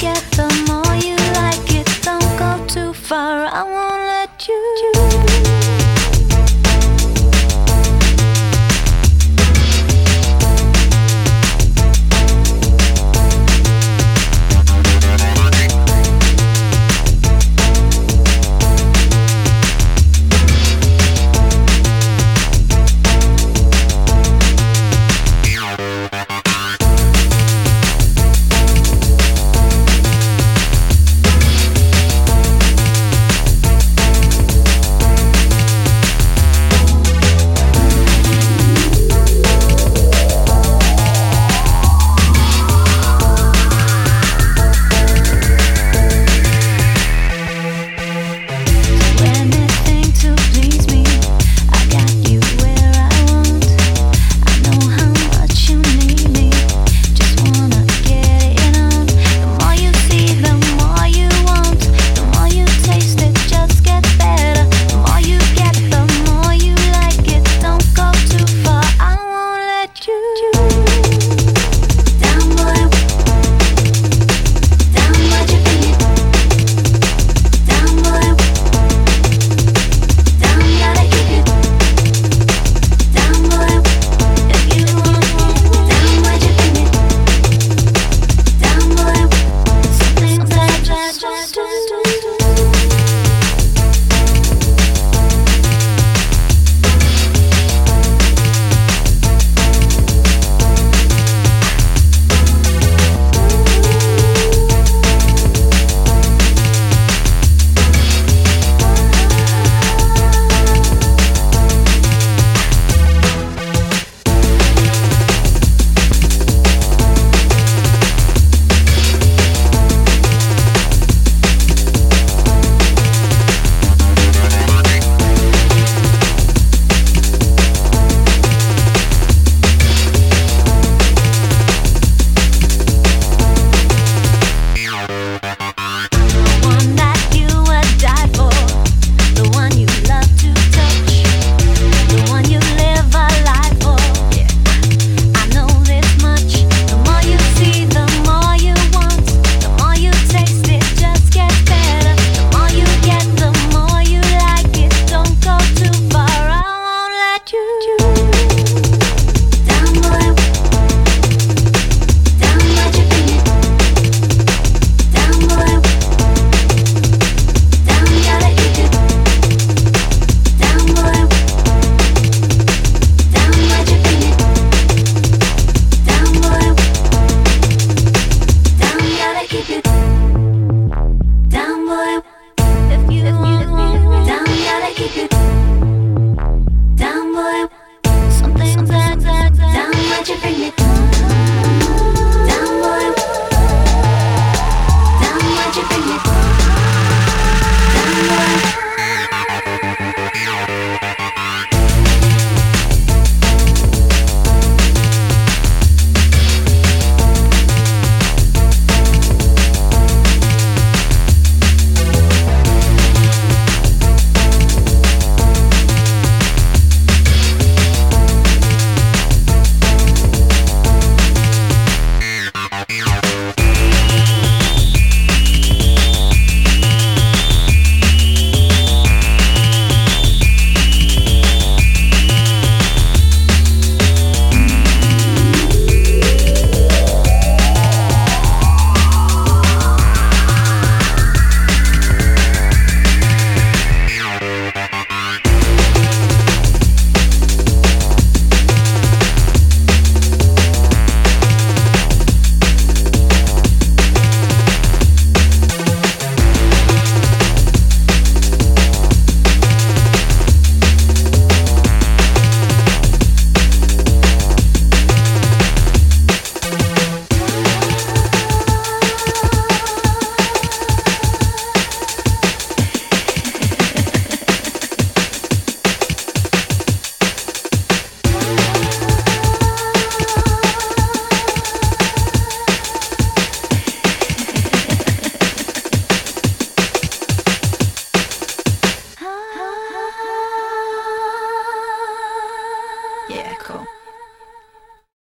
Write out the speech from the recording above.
get the most.